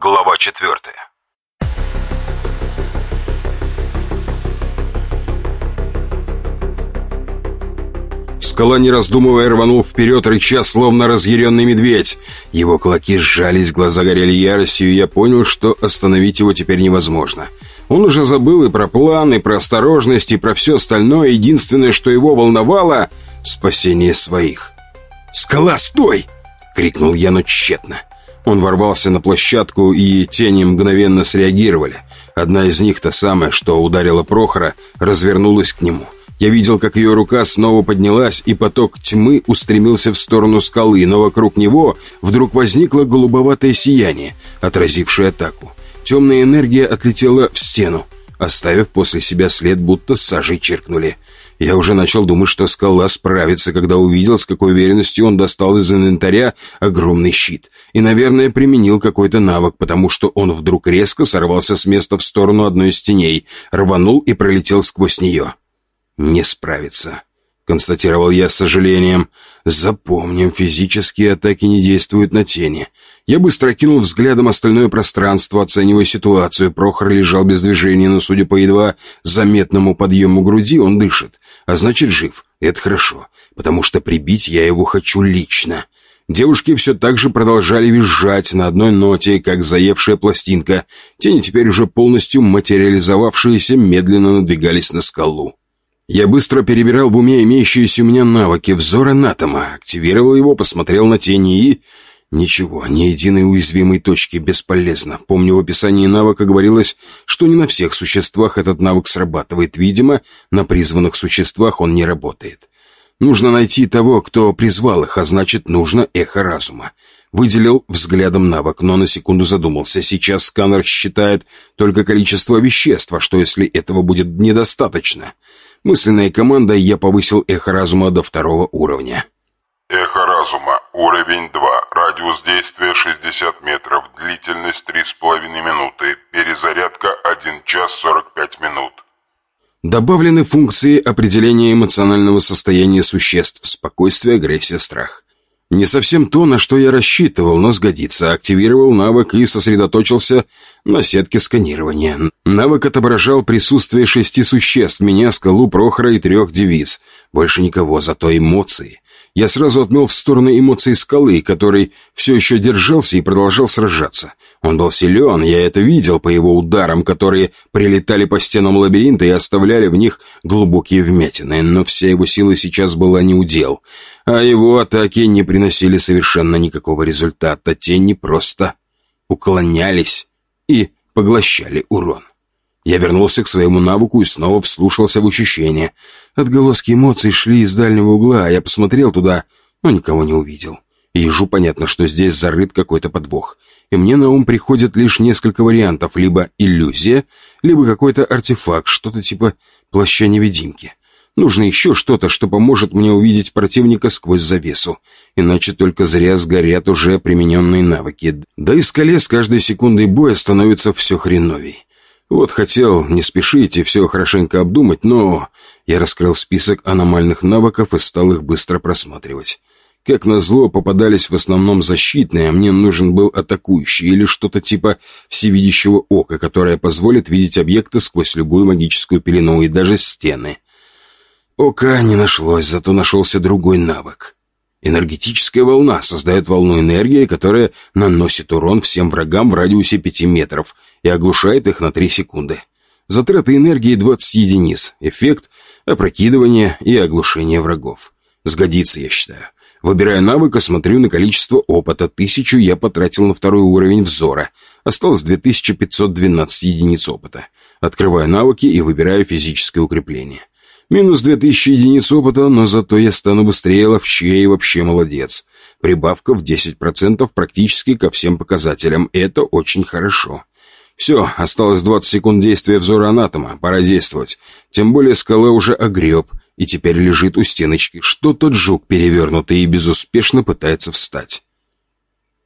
Глава четвертая. Скала, не раздумывая, рванул вперед, рыча, словно разъяренный медведь. Его кулаки сжались, глаза горели яростью, и я понял, что остановить его теперь невозможно. Он уже забыл и про план, и про осторожность, и про все остальное. Единственное, что его волновало — спасение своих. «Скала, стой!» — крикнул я, но тщетно. Он ворвался на площадку, и тени мгновенно среагировали. Одна из них, та самая, что ударила Прохора, развернулась к нему. Я видел, как ее рука снова поднялась, и поток тьмы устремился в сторону скалы, но вокруг него вдруг возникло голубоватое сияние, отразившее атаку. Темная энергия отлетела в стену, оставив после себя след, будто сажей черкнули. Я уже начал думать, что скала справится, когда увидел, с какой уверенностью он достал из инвентаря огромный щит. И, наверное, применил какой-то навык, потому что он вдруг резко сорвался с места в сторону одной из теней, рванул и пролетел сквозь нее. «Не справится», — констатировал я с сожалением. «Запомним, физические атаки не действуют на тени. Я быстро кинул взглядом остальное пространство, оценивая ситуацию. Прохор лежал без движения, но, судя по едва заметному подъему груди, он дышит. А значит, жив. Это хорошо, потому что прибить я его хочу лично. Девушки все так же продолжали визжать на одной ноте, как заевшая пластинка. Тени теперь уже полностью материализовавшиеся медленно надвигались на скалу. Я быстро перебирал в уме имеющиеся у меня навыки. Взор анатома. Активировал его, посмотрел на тени и... Ничего, ни единой уязвимой точки бесполезно. Помню, в описании навыка говорилось, что не на всех существах этот навык срабатывает. Видимо, на призванных существах он не работает. Нужно найти того, кто призвал их, а значит, нужно эхо разума. Выделил взглядом навык, но на секунду задумался. Сейчас сканер считает только количество веществ, а что если этого будет недостаточно? Мысленной командой я повысил эхо разума до второго уровня. Эхо разума. Уровень 2. Радиус действия 60 метров. Длительность 3,5 минуты. Перезарядка 1 час 45 минут. Добавлены функции определения эмоционального состояния существ. Спокойствие, агрессия, страх. Не совсем то, на что я рассчитывал, но сгодится. Активировал навык и сосредоточился на сетке сканирования. Навык отображал присутствие шести существ, меня, скалу, Прохора и трех девиц. Больше никого, зато эмоции. Я сразу отмел в сторону эмоций скалы, который все еще держался и продолжал сражаться. Он был силен, я это видел по его ударам, которые прилетали по стенам лабиринта и оставляли в них глубокие вмятины, но вся его сила сейчас была не удел, а его атаки не приносили совершенно никакого результата, тени просто уклонялись и поглощали урон. Я вернулся к своему навыку и снова вслушался в ощущения. Отголоски эмоций шли из дальнего угла, а я посмотрел туда, но никого не увидел. Ежу понятно, что здесь зарыт какой-то подвох. И мне на ум приходят лишь несколько вариантов. Либо иллюзия, либо какой-то артефакт, что-то типа плаща-невидимки. Нужно еще что-то, что поможет мне увидеть противника сквозь завесу. Иначе только зря сгорят уже примененные навыки. Да и скале с каждой секундой боя становится все хреновей. Вот хотел не спешить и все хорошенько обдумать, но я раскрыл список аномальных навыков и стал их быстро просматривать. Как назло, попадались в основном защитные, а мне нужен был атакующий или что-то типа всевидящего ока, которое позволит видеть объекты сквозь любую магическую пелену и даже стены. Ока не нашлось, зато нашелся другой навык. Энергетическая волна создает волну энергии, которая наносит урон всем врагам в радиусе 5 метров и оглушает их на 3 секунды. Затраты энергии 20 единиц. Эффект – опрокидывание и оглушение врагов. Сгодится, я считаю. Выбирая навык, смотрю на количество опыта. Тысячу я потратил на второй уровень взора. Осталось 2512 единиц опыта. Открываю навыки и выбираю физическое укрепление. Минус две тысячи единиц опыта, но зато я стану быстрее, ловчее и вообще молодец. Прибавка в 10% практически ко всем показателям. Это очень хорошо. Все, осталось 20 секунд действия взора анатома. Пора действовать. Тем более скала уже огреб и теперь лежит у стеночки. Что тот жук перевернутый и безуспешно пытается встать.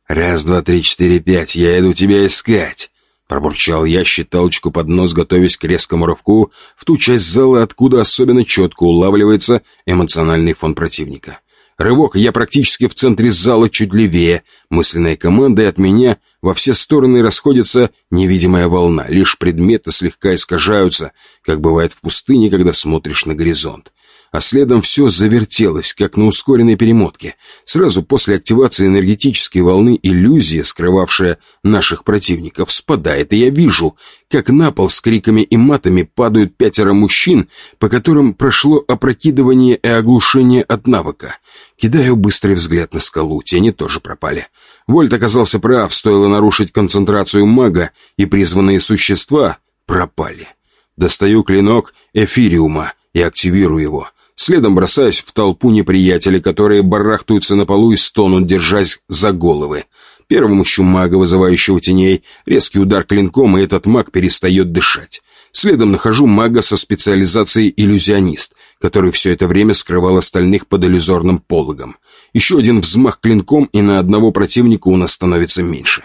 Раз, два, три, четыре, пять. Я иду тебя искать. Пробурчал я считалочку под нос, готовясь к резкому рывку в ту часть зала, откуда особенно четко улавливается эмоциональный фон противника. Рывок, я практически в центре зала, чуть левее. Мысленная команда, от меня во все стороны расходится невидимая волна, лишь предметы слегка искажаются, как бывает в пустыне, когда смотришь на горизонт а следом все завертелось, как на ускоренной перемотке. Сразу после активации энергетической волны иллюзия, скрывавшая наших противников, спадает, и я вижу, как на пол с криками и матами падают пятеро мужчин, по которым прошло опрокидывание и оглушение от навыка. Кидаю быстрый взгляд на скалу, тени тоже пропали. Вольт оказался прав, стоило нарушить концентрацию мага, и призванные существа пропали. Достаю клинок эфириума и активирую его. Следом бросаясь в толпу неприятелей, которые барахтаются на полу и стонут, держась за головы. Первому ищу вызывающего теней. Резкий удар клинком, и этот маг перестает дышать. Следом нахожу мага со специализацией иллюзионист, который все это время скрывал остальных под иллюзорным пологом. Еще один взмах клинком, и на одного противника у нас становится меньше.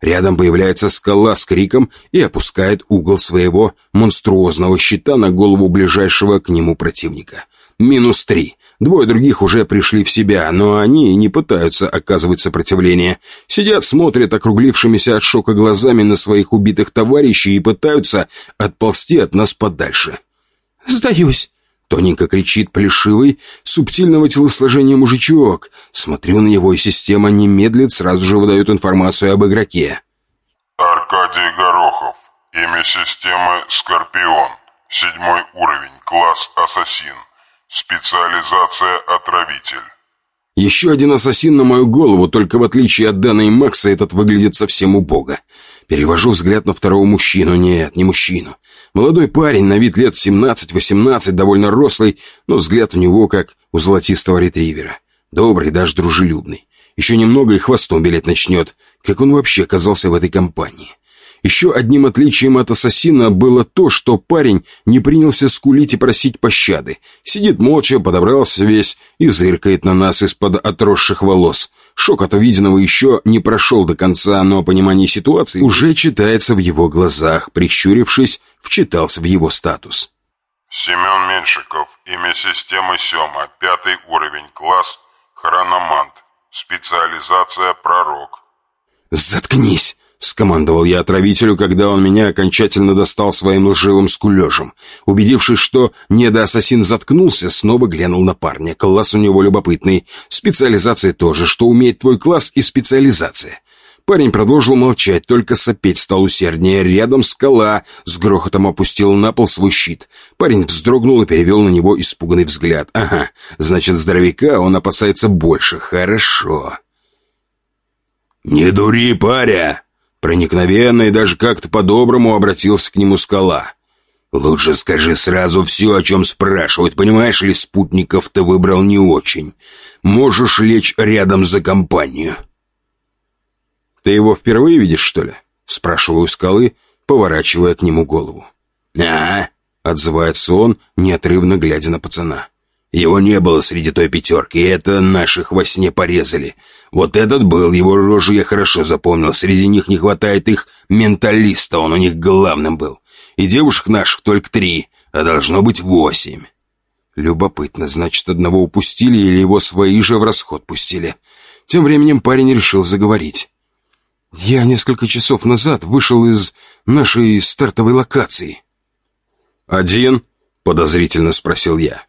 Рядом появляется скала с криком и опускает угол своего монструозного щита на голову ближайшего к нему противника. Минус три. Двое других уже пришли в себя, но они не пытаются оказывать сопротивление. Сидят, смотрят округлившимися от шока глазами на своих убитых товарищей и пытаются отползти от нас подальше. «Сдаюсь!» Тоненько кричит плешивый, субтильного телосложения мужичок. Смотрю на него, и система не сразу же выдает информацию об игроке. Аркадий Горохов. Имя системы «Скорпион». Седьмой уровень. Класс «Ассасин». Специализация «Отравитель». Еще один ассасин на мою голову, только в отличие от Дэна и Макса этот выглядит совсем убого. Перевожу взгляд на второго мужчину. Нет, не мужчину. Молодой парень, на вид лет 17-18, довольно рослый, но взгляд у него как у золотистого ретривера. Добрый, даже дружелюбный. Еще немного и хвостом вилять начнет. Как он вообще оказался в этой компании? Еще одним отличием от ассасина было то, что парень не принялся скулить и просить пощады. Сидит молча, подобрался весь и зыркает на нас из-под отросших волос. Шок от увиденного еще не прошел до конца, но понимание ситуации уже читается в его глазах. Прищурившись, вчитался в его статус. Семен Меньшиков. Имя системы Сема. Пятый уровень. Класс Хрономант. Специализация Пророк. «Заткнись!» Скомандовал я отравителю, когда он меня окончательно достал своим лживым скулежем. Убедившись, что недоассасин заткнулся, снова глянул на парня. Класс у него любопытный. Специализация тоже. Что умеет твой класс и специализация? Парень продолжил молчать, только сопеть стал усерднее. Рядом скала с грохотом опустил на пол свой щит. Парень вздрогнул и перевел на него испуганный взгляд. «Ага, значит, здоровяка он опасается больше. Хорошо». «Не дури, паря!» Проникновенно и даже как-то по-доброму обратился к нему скала. «Лучше скажи сразу все, о чем спрашивают. Понимаешь ли, спутников ты выбрал не очень. Можешь лечь рядом за компанию». «Ты его впервые видишь, что ли?» Спрашиваю скалы, поворачивая к нему голову. «А?» — отзывается он, неотрывно глядя на пацана. Его не было среди той пятерки, и это наших во сне порезали. Вот этот был, его рожу я хорошо запомнил. Среди них не хватает их менталиста, он у них главным был. И девушек наших только три, а должно быть восемь. Любопытно, значит, одного упустили или его свои же в расход пустили. Тем временем парень решил заговорить. «Я несколько часов назад вышел из нашей стартовой локации». «Один?» — подозрительно спросил я.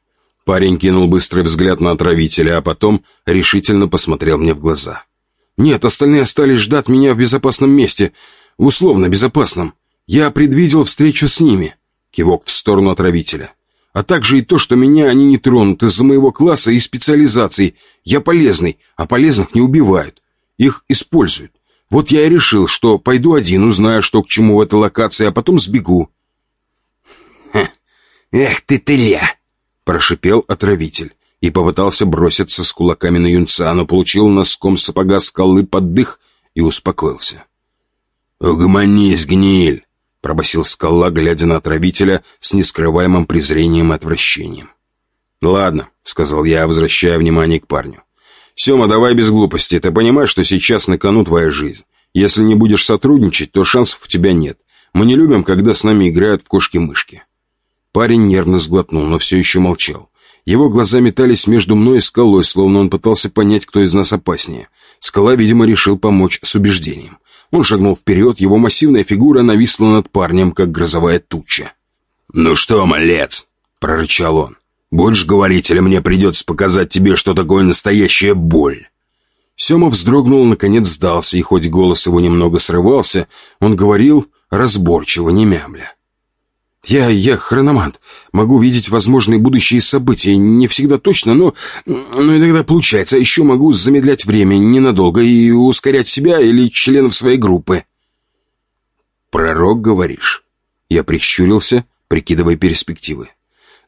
Парень кинул быстрый взгляд на отравителя, а потом решительно посмотрел мне в глаза. «Нет, остальные остались ждать меня в безопасном месте. Условно безопасном. Я предвидел встречу с ними». Кивок в сторону отравителя. «А также и то, что меня они не тронут из-за моего класса и специализации. Я полезный, а полезных не убивают. Их используют. Вот я и решил, что пойду один, узнаю, что к чему в этой локации, а потом сбегу». «Ха, эх ты тыля!» Прошипел отравитель и попытался броситься с кулаками на юнца, но получил носком сапога скалы под дых и успокоился. «Угомонись, гниль!» — пробасил скала, глядя на отравителя с нескрываемым презрением и отвращением. «Ладно», — сказал я, возвращая внимание к парню. «Сема, давай без глупости. Ты понимаешь, что сейчас на кону твоя жизнь. Если не будешь сотрудничать, то шансов у тебя нет. Мы не любим, когда с нами играют в кошки-мышки». Парень нервно сглотнул, но все еще молчал. Его глаза метались между мной и скалой, словно он пытался понять, кто из нас опаснее. Скала, видимо, решил помочь с убеждением. Он шагнул вперед, его массивная фигура нависла над парнем, как грозовая туча. «Ну что, малец?» — прорычал он. «Будешь говорить, или мне придется показать тебе, что такое настоящая боль?» Сема вздрогнул, наконец сдался, и хоть голос его немного срывался, он говорил разборчиво, не мямля. «Я, я хрономант. Могу видеть возможные будущие события. Не всегда точно, но, но иногда получается. Еще могу замедлять время ненадолго и ускорять себя или членов своей группы». «Пророк, говоришь?» Я прищурился, прикидывая перспективы.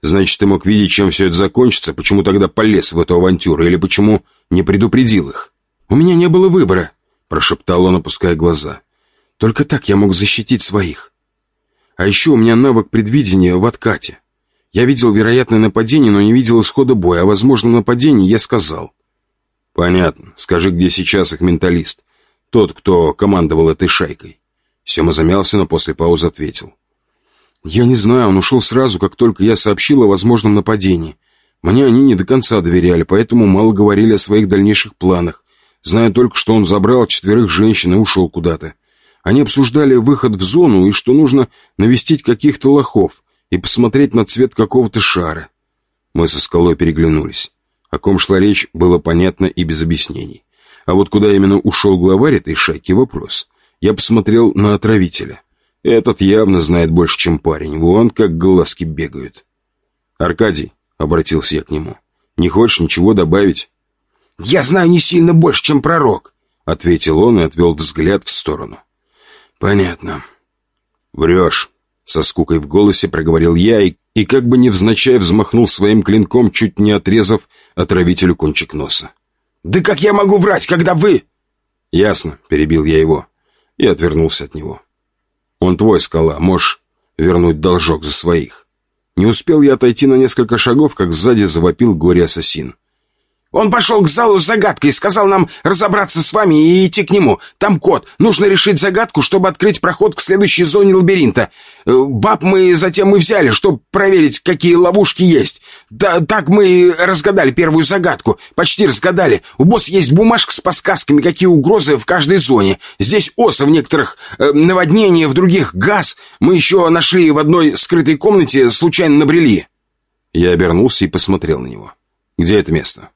«Значит, ты мог видеть, чем все это закончится? Почему тогда полез в эту авантюру? Или почему не предупредил их?» «У меня не было выбора», — прошептал он, опуская глаза. «Только так я мог защитить своих». А еще у меня навык предвидения в откате. Я видел вероятное нападение, но не видел исхода боя, а возможно нападение я сказал. Понятно. Скажи, где сейчас их менталист? Тот, кто командовал этой шайкой. Сема замялся, но после паузы ответил. Я не знаю, он ушел сразу, как только я сообщил о возможном нападении. Мне они не до конца доверяли, поэтому мало говорили о своих дальнейших планах. Знаю только, что он забрал четверых женщин и ушел куда-то. Они обсуждали выход в зону и что нужно навестить каких-то лохов и посмотреть на цвет какого-то шара. Мы со скалой переглянулись. О ком шла речь, было понятно и без объяснений. А вот куда именно ушел главарь этой шайки – вопрос. Я посмотрел на отравителя. Этот явно знает больше, чем парень. Вон как глазки бегают. «Аркадий», — обратился я к нему, — «не хочешь ничего добавить?» «Я знаю не сильно больше, чем пророк», — ответил он и отвел взгляд в сторону. «Понятно». «Врешь», — со скукой в голосе проговорил я и, и как бы невзначай взмахнул своим клинком, чуть не отрезав отравителю кончик носа. «Да как я могу врать, когда вы...» «Ясно», — перебил я его и отвернулся от него. «Он твой, скала, можешь вернуть должок за своих». Не успел я отойти на несколько шагов, как сзади завопил горе-ассасин. Он пошел к залу с загадкой и сказал нам разобраться с вами и идти к нему. Там код. Нужно решить загадку, чтобы открыть проход к следующей зоне лабиринта. Э, баб мы затем и взяли, чтобы проверить, какие ловушки есть. Да, так мы разгадали первую загадку. Почти разгадали. У босса есть бумажка с подсказками, какие угрозы в каждой зоне. Здесь оса в некоторых, э, наводнение, в других газ. Мы еще нашли в одной скрытой комнате, случайно набрели. Я обернулся и посмотрел на него. «Где это место?»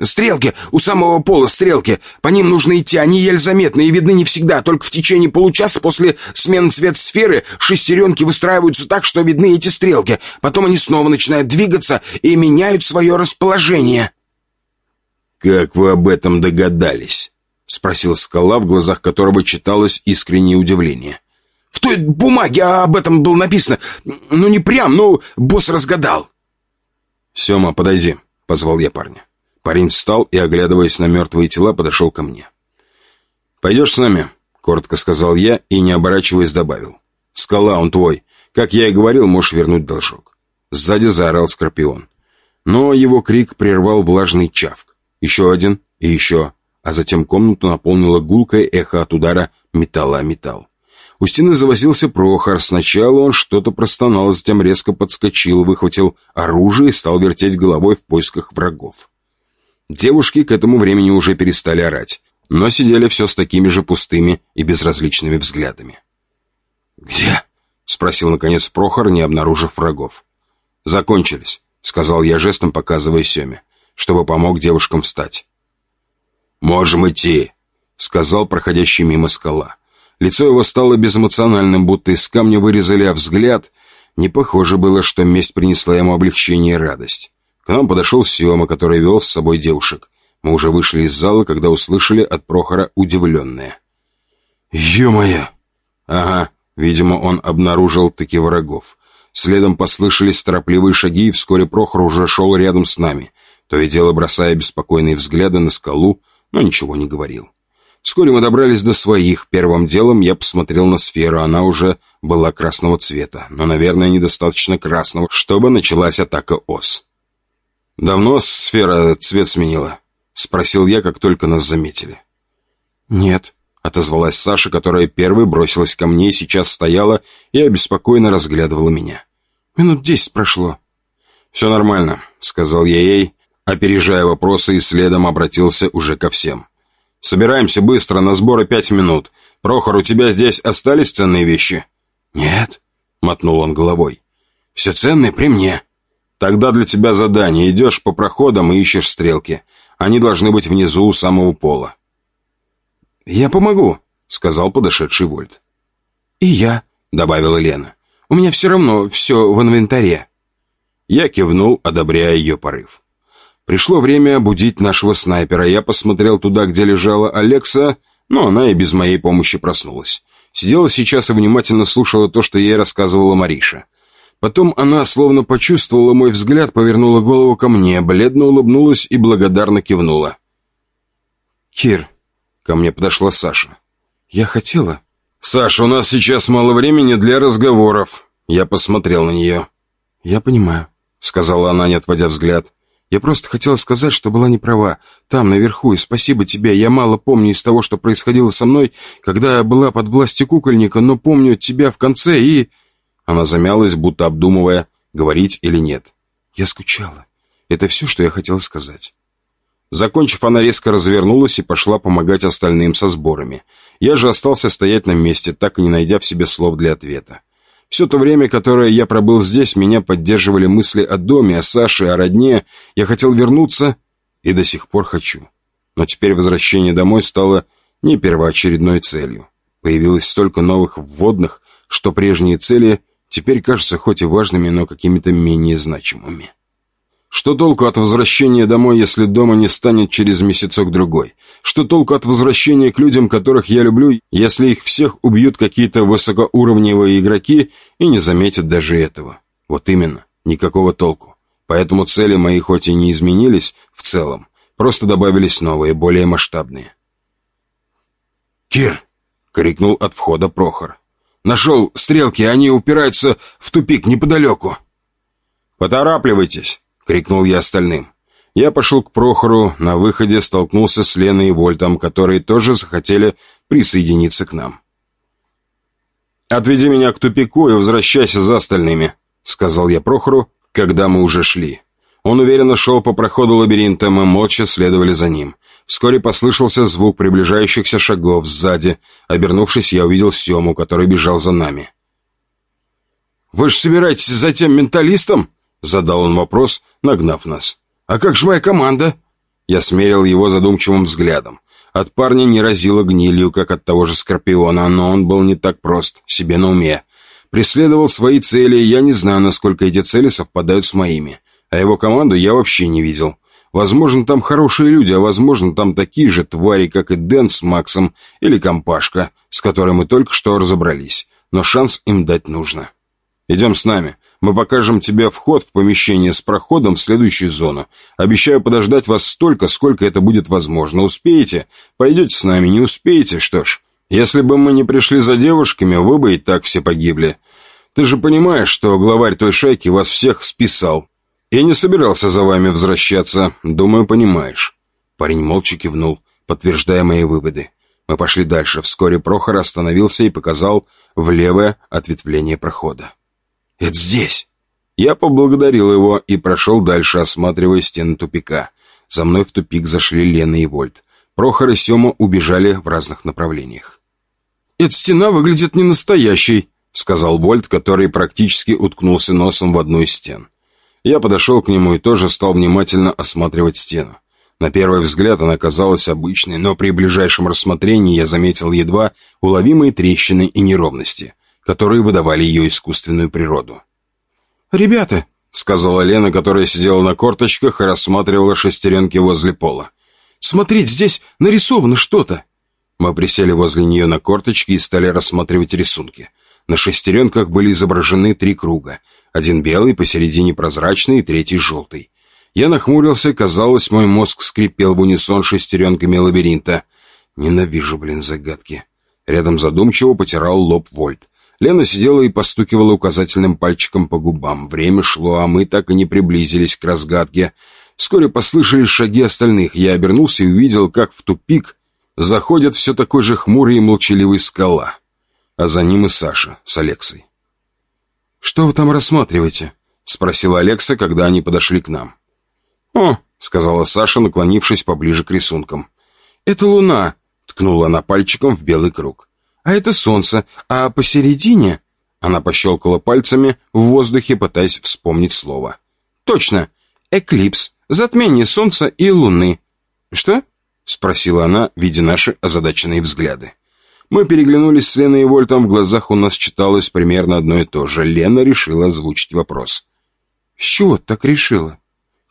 «Стрелки! У самого пола стрелки! По ним нужно идти, они еле заметны и видны не всегда. Только в течение получаса после смены цвет сферы шестеренки выстраиваются так, что видны эти стрелки. Потом они снова начинают двигаться и меняют свое расположение». «Как вы об этом догадались?» — спросил скала, в глазах которого читалось искреннее удивление. «В той бумаге об этом было написано. Ну, не прям, но босс разгадал». «Сема, подойди», — позвал я парня. Парень встал и, оглядываясь на мертвые тела, подошел ко мне. «Пойдешь с нами?» — коротко сказал я и, не оборачиваясь, добавил. «Скала, он твой. Как я и говорил, можешь вернуть должок». Сзади заорал Скорпион. Но его крик прервал влажный чавк. Еще один и еще, а затем комнату наполнило гулкое эхо от удара металла о металл. У стены завозился Прохор. Сначала он что-то простонал, затем резко подскочил, выхватил оружие и стал вертеть головой в поисках врагов. Девушки к этому времени уже перестали орать, но сидели все с такими же пустыми и безразличными взглядами. «Где?» — спросил, наконец, Прохор, не обнаружив врагов. «Закончились», — сказал я жестом, показывая Семе, чтобы помог девушкам встать. «Можем идти», — сказал проходящий мимо скала. Лицо его стало безэмоциональным, будто из камня вырезали, а взгляд... Не похоже было, что месть принесла ему облегчение и радость. К нам подошел Сема, который вел с собой девушек. Мы уже вышли из зала, когда услышали от Прохора удивленное. «Ё-моё!» «Ага, видимо, он обнаружил таки врагов. Следом послышались торопливые шаги, и вскоре Прохор уже шел рядом с нами, то и дело бросая беспокойные взгляды на скалу, но ничего не говорил. Вскоре мы добрались до своих. Первым делом я посмотрел на сферу. Она уже была красного цвета, но, наверное, недостаточно красного, чтобы началась атака ос. «Давно сфера цвет сменила?» — спросил я, как только нас заметили. «Нет», — отозвалась Саша, которая первой бросилась ко мне и сейчас стояла и обеспокоенно разглядывала меня. «Минут десять прошло». «Все нормально», — сказал я ей, опережая вопросы и следом обратился уже ко всем. Собираемся быстро, на сборы пять минут. Прохор, у тебя здесь остались ценные вещи?» «Нет», — мотнул он головой. «Все ценное при мне». «Тогда для тебя задание. Идешь по проходам и ищешь стрелки. Они должны быть внизу у самого пола». «Я помогу», — сказал подошедший Вольт. «И я», — добавила Лена. «У меня все равно все в инвентаре». Я кивнул, одобряя ее порыв. Пришло время будить нашего снайпера. Я посмотрел туда, где лежала Алекса, но она и без моей помощи проснулась. Сидела сейчас и внимательно слушала то, что ей рассказывала Мариша. Потом она, словно почувствовала мой взгляд, повернула голову ко мне, бледно улыбнулась и благодарно кивнула. «Кир», — ко мне подошла Саша, — «я хотела...» «Саша, у нас сейчас мало времени для разговоров». Я посмотрел на нее. «Я понимаю», — сказала она, не отводя взгляд. Я просто хотела сказать, что была не права. Там, наверху, и спасибо тебе. Я мало помню из того, что происходило со мной, когда я была под властью кукольника, но помню тебя в конце и...» Она замялась, будто обдумывая, говорить или нет. «Я скучала. Это все, что я хотела сказать». Закончив, она резко развернулась и пошла помогать остальным со сборами. Я же остался стоять на месте, так и не найдя в себе слов для ответа. Все то время, которое я пробыл здесь, меня поддерживали мысли о доме, о Саше, о родне. Я хотел вернуться и до сих пор хочу. Но теперь возвращение домой стало не первоочередной целью. Появилось столько новых вводных, что прежние цели теперь кажутся хоть и важными, но какими-то менее значимыми. Что толку от возвращения домой, если дома не станет через месяцок-другой? Что толку от возвращения к людям, которых я люблю, если их всех убьют какие-то высокоуровневые игроки и не заметят даже этого? Вот именно, никакого толку. Поэтому цели мои хоть и не изменились в целом, просто добавились новые, более масштабные. «Кир!» — крикнул от входа Прохор. «Нашел стрелки, они упираются в тупик неподалеку». «Поторапливайтесь!» — крикнул я остальным. Я пошел к Прохору, на выходе столкнулся с Леной и Вольтом, которые тоже захотели присоединиться к нам. «Отведи меня к тупику и возвращайся за остальными», — сказал я Прохору, когда мы уже шли. Он уверенно шел по проходу лабиринта, мы молча следовали за ним. Вскоре послышался звук приближающихся шагов сзади. Обернувшись, я увидел Сему, который бежал за нами. «Вы же собираетесь за тем менталистом?» Задал он вопрос, нагнав нас. «А как же моя команда?» Я смерил его задумчивым взглядом. От парня не разило гнилью, как от того же Скорпиона, но он был не так прост, себе на уме. Преследовал свои цели, и я не знаю, насколько эти цели совпадают с моими. А его команду я вообще не видел. Возможно, там хорошие люди, а возможно, там такие же твари, как и Дэн с Максом или Компашка, с которой мы только что разобрались. Но шанс им дать нужно. Идем с нами. Мы покажем тебе вход в помещение с проходом в следующую зону. Обещаю подождать вас столько, сколько это будет возможно. Успеете? Пойдете с нами, не успеете? Что ж, если бы мы не пришли за девушками, вы бы и так все погибли. Ты же понимаешь, что главарь той шайки вас всех списал. Я не собирался за вами возвращаться. Думаю, понимаешь». Парень молча кивнул, подтверждая мои выводы. Мы пошли дальше. Вскоре Прохор остановился и показал в левое ответвление прохода. Это здесь!» Я поблагодарил его и прошел дальше, осматривая стены тупика. За мной в тупик зашли Лена и Вольт. Прохор и Сема убежали в разных направлениях. «Эта стена выглядит не настоящей», — сказал Вольт, который практически уткнулся носом в одну из стен. Я подошел к нему и тоже стал внимательно осматривать стену. На первый взгляд она казалась обычной, но при ближайшем рассмотрении я заметил едва уловимые трещины и неровности — которые выдавали ее искусственную природу. «Ребята», — сказала Лена, которая сидела на корточках и рассматривала шестеренки возле пола. «Смотрите, здесь нарисовано что-то». Мы присели возле нее на корточки и стали рассматривать рисунки. На шестеренках были изображены три круга. Один белый, посередине прозрачный и третий желтый. Я нахмурился, казалось, мой мозг скрипел в унисон шестеренками лабиринта. Ненавижу, блин, загадки. Рядом задумчиво потирал лоб Вольт. Лена сидела и постукивала указательным пальчиком по губам. Время шло, а мы так и не приблизились к разгадке. Вскоре послышались шаги остальных. Я обернулся и увидел, как в тупик заходит все такой же хмурый и молчаливый скала. А за ним и Саша с Алексой. «Что вы там рассматриваете?» — спросила Алекса, когда они подошли к нам. «О», — сказала Саша, наклонившись поближе к рисункам. «Это луна», — ткнула она пальчиком в белый круг. «А это солнце, а посередине...» Она пощелкала пальцами в воздухе, пытаясь вспомнить слово. «Точно! Эклипс, затмение солнца и луны». «Что?» — спросила она, видя наши озадаченные взгляды. Мы переглянулись с Леной и Вольтом, в глазах у нас читалось примерно одно и то же. Лена решила озвучить вопрос. «С чего так решила?»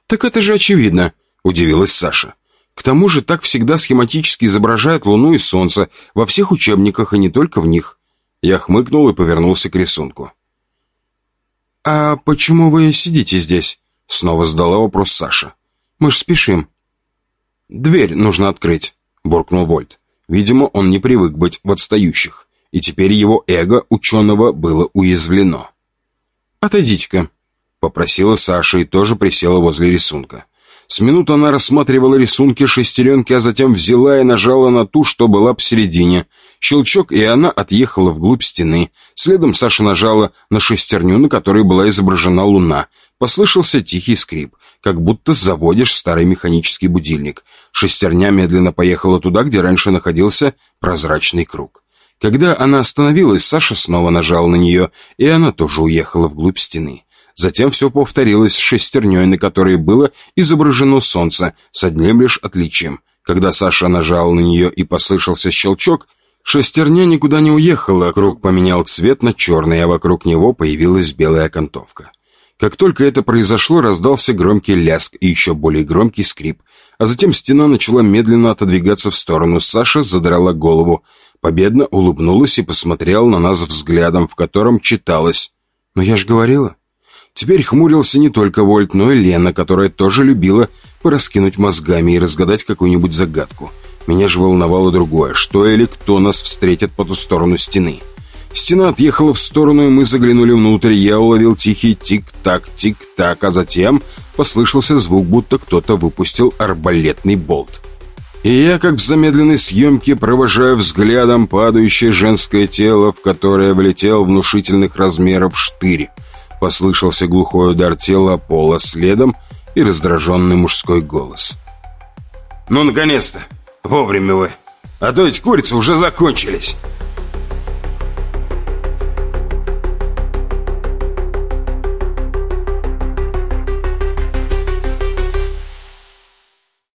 «Так это же очевидно», — удивилась Саша. «К тому же так всегда схематически изображают Луну и Солнце во всех учебниках и не только в них». Я хмыкнул и повернулся к рисунку. «А почему вы сидите здесь?» — снова задала вопрос Саша. «Мы ж спешим». «Дверь нужно открыть», — буркнул Вольт. Видимо, он не привык быть в отстающих, и теперь его эго ученого было уязвлено. «Отойдите-ка», — попросила Саша и тоже присела возле рисунка. С минуту она рассматривала рисунки шестеренки, а затем взяла и нажала на ту, что была посередине. Щелчок, и она отъехала вглубь стены. Следом Саша нажала на шестерню, на которой была изображена луна. Послышался тихий скрип, как будто заводишь старый механический будильник. Шестерня медленно поехала туда, где раньше находился прозрачный круг. Когда она остановилась, Саша снова нажал на нее, и она тоже уехала вглубь стены. Затем все повторилось с шестерней, на которой было изображено солнце, с одним лишь отличием. Когда Саша нажал на нее и послышался щелчок, шестерня никуда не уехала, круг поменял цвет на черный, а вокруг него появилась белая окантовка. Как только это произошло, раздался громкий ляск и еще более громкий скрип, а затем стена начала медленно отодвигаться в сторону. Саша задрала голову, победно улыбнулась и посмотрела на нас взглядом, в котором читалось «Но я ж говорила». Теперь хмурился не только Вольт, но и Лена, которая тоже любила пораскинуть мозгами и разгадать какую-нибудь загадку. Меня же волновало другое, что или кто нас встретит по ту сторону стены. Стена отъехала в сторону, и мы заглянули внутрь. Я уловил тихий тик-так, тик-так, а затем послышался звук, будто кто-то выпустил арбалетный болт. И я, как в замедленной съемке, провожаю взглядом падающее женское тело, в которое влетел внушительных размеров штырь. Послышался глухой удар тела пола следом и раздраженный мужской голос. «Ну, наконец-то! Вовремя вы! А то эти курицы уже закончились!»